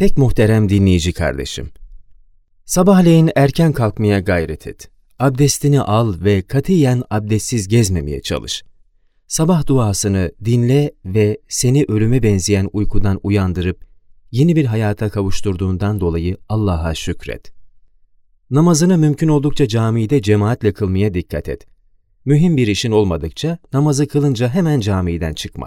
Pek muhterem dinleyici kardeşim. Sabahleyin erken kalkmaya gayret et. Abdestini al ve katiyen abdestsiz gezmemeye çalış. Sabah duasını dinle ve seni ölüme benzeyen uykudan uyandırıp yeni bir hayata kavuşturduğundan dolayı Allah'a şükret. Namazını mümkün oldukça camide cemaatle kılmaya dikkat et. Mühim bir işin olmadıkça namazı kılınca hemen camiden çıkma.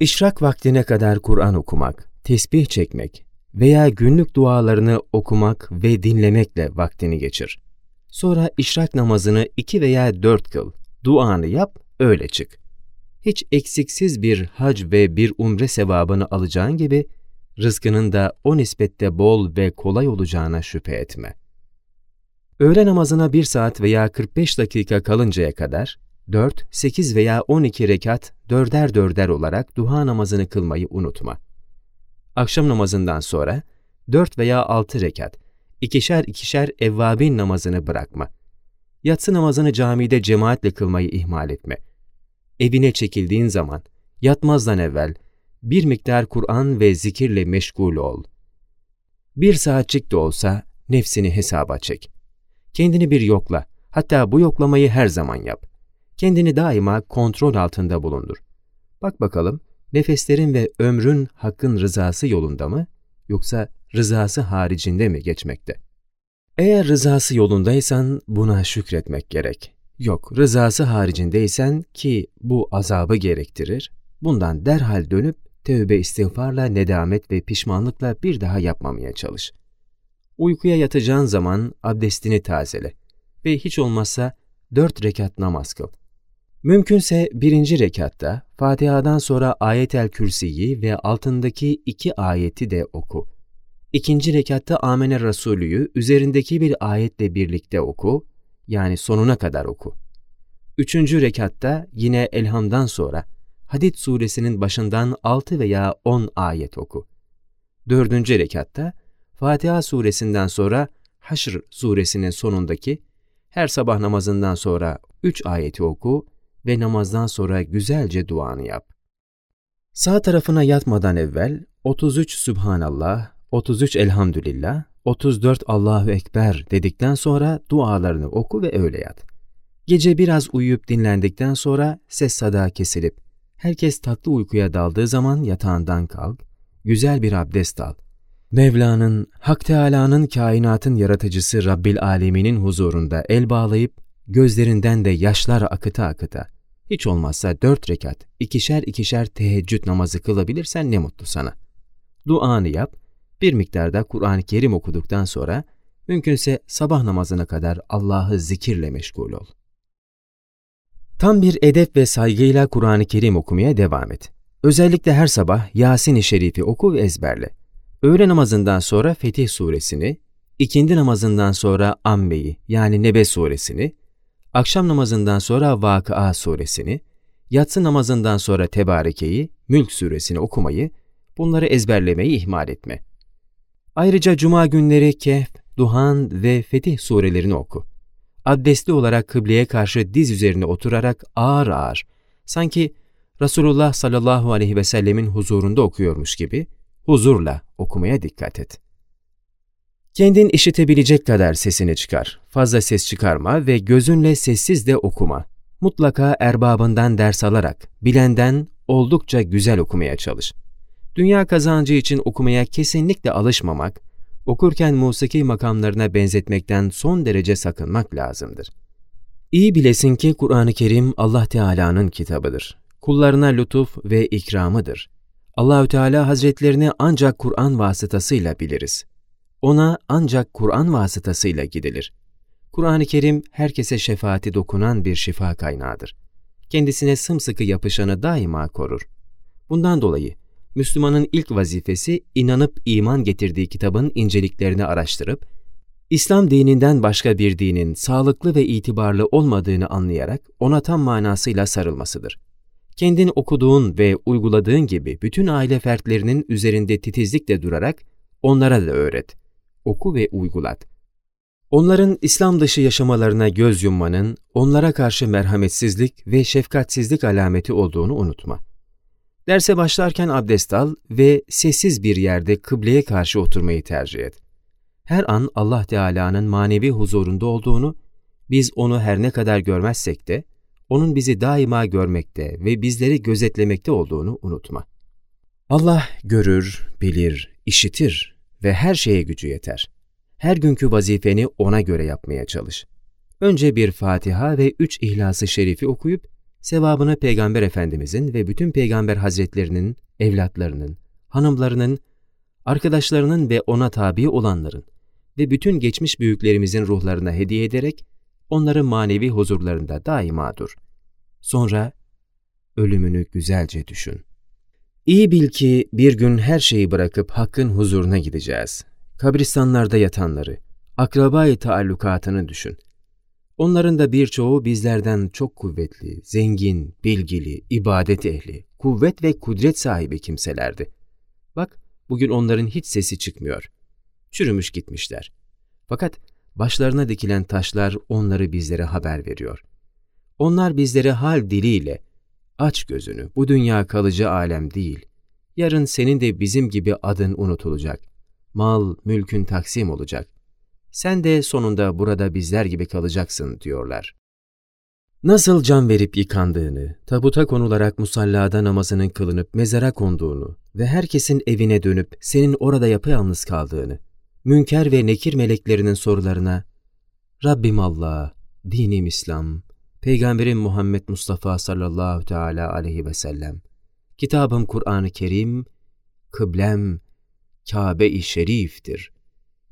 İşrak vaktine kadar Kur'an okumak, tesbih çekmek veya günlük dualarını okumak ve dinlemekle vaktini geçir. Sonra işrak namazını iki veya dört kıl, duanı yap, öyle çık. Hiç eksiksiz bir hac ve bir umre sevabını alacağın gibi, rızkının da o nispette bol ve kolay olacağına şüphe etme. Öğle namazına bir saat veya 45 dakika kalıncaya kadar, 4, 8 veya 12 rekat dörder dörder olarak duha namazını kılmayı unutma. Akşam namazından sonra 4 veya 6 rekat, ikişer ikişer evvabin namazını bırakma. Yatsı namazını camide cemaatle kılmayı ihmal etme. Evine çekildiğin zaman, yatmazdan evvel, bir miktar Kur'an ve zikirle meşgul ol. Bir saatçik de olsa nefsini hesaba çek. Kendini bir yokla, hatta bu yoklamayı her zaman yap. Kendini daima kontrol altında bulundur. Bak bakalım, nefeslerin ve ömrün hakkın rızası yolunda mı, yoksa rızası haricinde mi geçmekte? Eğer rızası yolundaysan buna şükretmek gerek. Yok, rızası haricindeysen ki bu azabı gerektirir, bundan derhal dönüp tövbe istiğfarla, nedamet ve pişmanlıkla bir daha yapmamaya çalış. Uykuya yatacağın zaman abdestini tazele ve hiç olmazsa dört rekat namaz kıl. Mümkünse birinci rekatta Fatiha'dan sonra Ayet-el Kürsi'yi ve altındaki iki ayeti de oku. İkinci rekatta Amene Resulü'yü üzerindeki bir ayetle birlikte oku, yani sonuna kadar oku. Üçüncü rekatta yine Elham'dan sonra Hadid suresinin başından 6 veya 10 ayet oku. Dördüncü rekatta Fatiha suresinden sonra Haşr suresinin sonundaki her sabah namazından sonra 3 ayeti oku ve namazdan sonra güzelce duanı yap. Sağ tarafına yatmadan evvel 33 Sübhanallah, 33 Elhamdülillah, 34 Allahu Ekber dedikten sonra dualarını oku ve öyle yat. Gece biraz uyuyup dinlendikten sonra ses sada kesilip herkes tatlı uykuya daldığı zaman yatağından kalk, güzel bir abdest al. Mevla'nın, Hak Teâlâ'nın kainatın yaratıcısı Rabbil Alemin'in huzurunda el bağlayıp, gözlerinden de yaşlar akıta akıta, hiç olmazsa dört rekat, ikişer ikişer teheccüd namazı kılabilirsen ne mutlu sana. Duanı yap, bir miktarda Kur'an-ı Kerim okuduktan sonra, mümkünse sabah namazına kadar Allah'ı zikirle meşgul ol. Tam bir edep ve saygıyla Kur'an-ı Kerim okumaya devam et. Özellikle her sabah Yasin-i Şerif'i oku ve ezberle. Öğle namazından sonra Fetih suresini, ikindi namazından sonra Ambe'yi yani Nebe suresini, akşam namazından sonra Vakıa suresini, yatsı namazından sonra Tebareke'yi, Mülk suresini okumayı, bunları ezberlemeyi ihmal etme. Ayrıca cuma günleri Kehf, Duhan ve Fetih surelerini oku. Abdestli olarak kıbleye karşı diz üzerine oturarak ağır ağır, sanki Resulullah sallallahu aleyhi ve sellemin huzurunda okuyormuş gibi, huzurla okumaya dikkat et. Kendin işitebilecek kadar sesini çıkar. Fazla ses çıkarma ve gözünle sessiz de okuma. Mutlaka erbabından ders alarak, bilenden oldukça güzel okumaya çalış. Dünya kazancı için okumaya kesinlikle alışmamak, okurken musiki makamlarına benzetmekten son derece sakınmak lazımdır. İyi bilesin ki Kur'an-ı Kerim Allah Teala'nın kitabıdır. Kullarına lütuf ve ikramıdır. Allahü Teala Hazretlerini ancak Kur'an vasıtasıyla biliriz. Ona ancak Kur'an vasıtasıyla gidilir. Kur'an-ı Kerim herkese şefaati dokunan bir şifa kaynağıdır. Kendisine sımsıkı yapışanı daima korur. Bundan dolayı Müslümanın ilk vazifesi inanıp iman getirdiği kitabın inceliklerini araştırıp, İslam dininden başka bir dinin sağlıklı ve itibarlı olmadığını anlayarak ona tam manasıyla sarılmasıdır. Kendin okuduğun ve uyguladığın gibi bütün aile fertlerinin üzerinde titizlikle durarak onlara da öğret, oku ve uygulat. Onların İslam dışı yaşamalarına göz yummanın onlara karşı merhametsizlik ve şefkatsizlik alameti olduğunu unutma. Derse başlarken abdest al ve sessiz bir yerde kıbleye karşı oturmayı tercih et. Her an Allah Teala'nın manevi huzurunda olduğunu, biz onu her ne kadar görmezsek de, onun bizi daima görmekte ve bizleri gözetlemekte olduğunu unutma. Allah görür, bilir, işitir ve her şeye gücü yeter. Her günkü vazifeni ona göre yapmaya çalış. Önce bir Fatiha ve üç İhlas-ı Şerifi okuyup, sevabını Peygamber Efendimizin ve bütün peygamber hazretlerinin, evlatlarının, hanımlarının, arkadaşlarının ve ona tabi olanların ve bütün geçmiş büyüklerimizin ruhlarına hediye ederek onların manevi huzurlarında daima dur. Sonra ölümünü güzelce düşün. İyi bil ki bir gün her şeyi bırakıp Hakk'ın huzuruna gideceğiz. Kabristanlarda yatanları, akrabayı taallukatını düşün. Onların da birçoğu bizlerden çok kuvvetli, zengin, bilgili, ibadet ehli, kuvvet ve kudret sahibi kimselerdi. Bak, bugün onların hiç sesi çıkmıyor. Çürümüş gitmişler. Fakat başlarına dikilen taşlar onları bizlere haber veriyor. Onlar bizlere hal diliyle, aç gözünü, bu dünya kalıcı alem değil. Yarın senin de bizim gibi adın unutulacak. Mal, mülkün taksim olacak. Sen de sonunda burada bizler gibi kalacaksın diyorlar. Nasıl can verip yıkandığını, tabuta konularak musallada namazının kılınıp mezara konduğunu ve herkesin evine dönüp senin orada yapayalnız kaldığını, münker ve nekir meleklerinin sorularına Rabbim Allah, dinim İslam, Peygamberim Muhammed Mustafa sallallahu teala aleyhi ve sellem, kitabım Kur'an-ı Kerim, kıblem Kabe-i Şerif'tir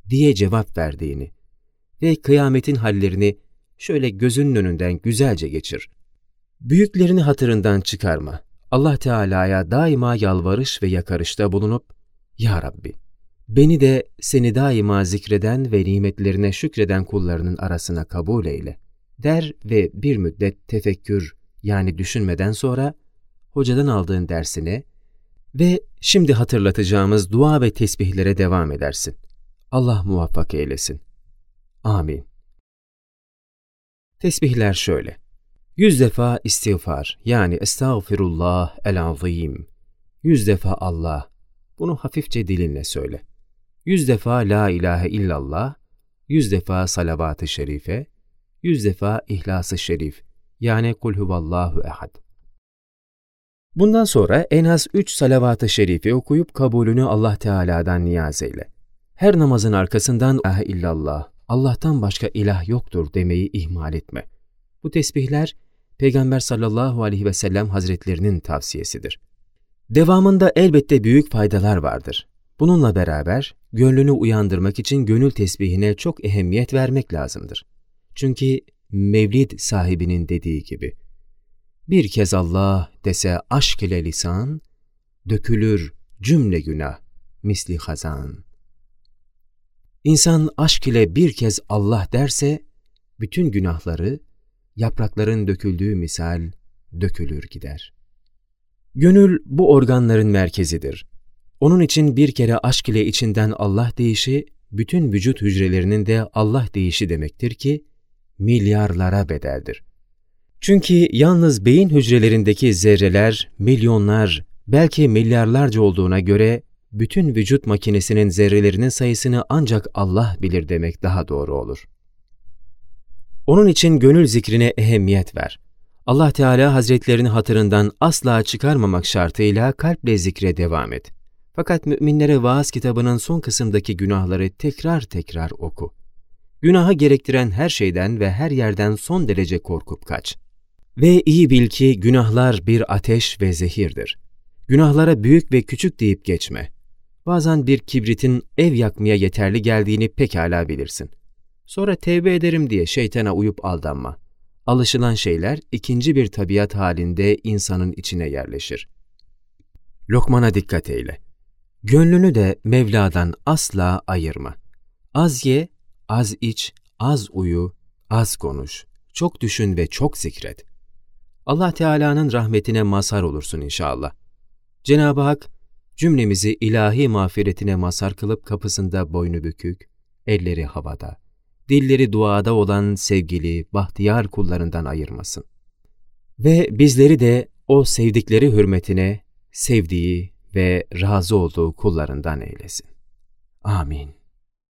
diye cevap verdiğini ve kıyametin hallerini şöyle gözünün önünden güzelce geçir. Büyüklerini hatırından çıkarma. Allah Teala'ya daima yalvarış ve yakarışta bulunup, Ya Rabbi, beni de seni daima zikreden ve nimetlerine şükreden kullarının arasına kabul eyle, der ve bir müddet tefekkür yani düşünmeden sonra hocadan aldığın dersine ve şimdi hatırlatacağımız dua ve tesbihlere devam edersin. Allah muvaffak eylesin. Amin. Tesbihler şöyle. Yüz defa istiğfar yani estağfirullah el-azim. Yüz defa Allah. Bunu hafifçe dilinle söyle. Yüz defa la ilahe illallah. Yüz defa salavat-ı şerife. Yüz defa ihlas-ı şerif. Yani kul huvallahu ehad. Bundan sonra en az üç salavat-ı şerifi okuyup kabulünü Allah Teala'dan niyaz eyle. Her namazın arkasından ah illallah, Allah'tan başka ilah yoktur demeyi ihmal etme. Bu tesbihler Peygamber sallallahu aleyhi ve sellem hazretlerinin tavsiyesidir. Devamında elbette büyük faydalar vardır. Bununla beraber gönlünü uyandırmak için gönül tesbihine çok ehemmiyet vermek lazımdır. Çünkü Mevlid sahibinin dediği gibi, bir kez Allah dese aşk ile lisan, dökülür cümle günah misli hazan. İnsan aşk ile bir kez Allah derse, bütün günahları, yaprakların döküldüğü misal, dökülür gider. Gönül bu organların merkezidir. Onun için bir kere aşk ile içinden Allah deyişi, bütün vücut hücrelerinin de Allah deyişi demektir ki, milyarlara bedeldir. Çünkü yalnız beyin hücrelerindeki zerreler, milyonlar, belki milyarlarca olduğuna göre bütün vücut makinesinin zerrelerinin sayısını ancak Allah bilir demek daha doğru olur. Onun için gönül zikrine ehemmiyet ver. Allah Teala Hazretlerini hatırından asla çıkarmamak şartıyla kalple zikre devam et. Fakat müminlere vaaz kitabının son kısımdaki günahları tekrar tekrar oku. Günahı gerektiren her şeyden ve her yerden son derece korkup kaç. Ve iyi bil ki günahlar bir ateş ve zehirdir. Günahlara büyük ve küçük deyip geçme. Bazen bir kibritin ev yakmaya yeterli geldiğini pekala bilirsin. Sonra tevbe ederim diye şeytana uyup aldanma. Alışılan şeyler ikinci bir tabiat halinde insanın içine yerleşir. Lokmana dikkat eyle. Gönlünü de Mevla'dan asla ayırma. Az ye, az iç, az uyu, az konuş, çok düşün ve çok zikret. Allah Teala'nın rahmetine mazhar olursun inşallah. Cenab-ı Hak cümlemizi ilahi mağfiretine mazhar kılıp kapısında boynu bükük, elleri havada, dilleri duada olan sevgili, bahtiyar kullarından ayırmasın. Ve bizleri de o sevdikleri hürmetine sevdiği ve razı olduğu kullarından eylesin. Amin.